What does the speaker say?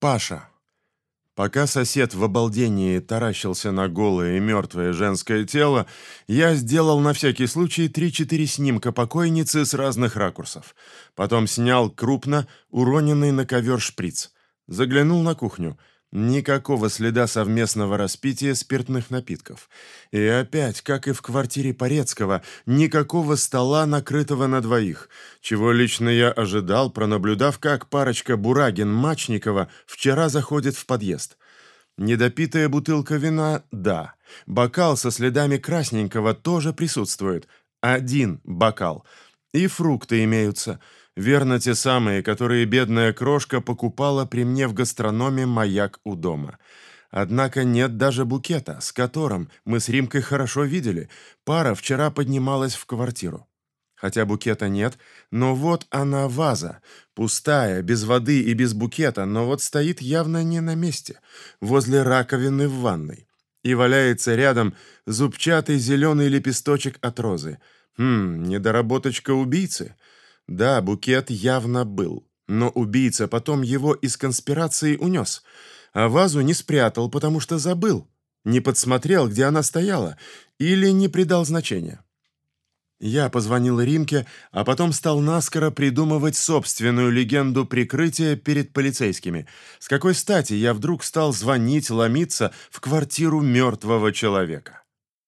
Паша. Пока сосед в обалдении таращился на голое и мертвое женское тело, я сделал на всякий случай три-четыре снимка покойницы с разных ракурсов. Потом снял крупно уроненный на ковер шприц. Заглянул на кухню. Никакого следа совместного распития спиртных напитков. И опять, как и в квартире Порецкого, никакого стола, накрытого на двоих, чего лично я ожидал, пронаблюдав, как парочка Бурагин-Мачникова вчера заходит в подъезд. Недопитая бутылка вина – да. Бокал со следами красненького тоже присутствует. Один бокал. И фрукты имеются – Верно, те самые, которые бедная крошка покупала при мне в гастрономе «Маяк у дома». Однако нет даже букета, с которым мы с Римкой хорошо видели. Пара вчера поднималась в квартиру. Хотя букета нет, но вот она ваза, пустая, без воды и без букета, но вот стоит явно не на месте, возле раковины в ванной. И валяется рядом зубчатый зеленый лепесточек от розы. Хм, недоработочка убийцы. Да, букет явно был, но убийца потом его из конспирации унес, а вазу не спрятал, потому что забыл, не подсмотрел, где она стояла, или не придал значения. Я позвонил Римке, а потом стал наскоро придумывать собственную легенду прикрытия перед полицейскими. С какой стати я вдруг стал звонить, ломиться в квартиру мертвого человека?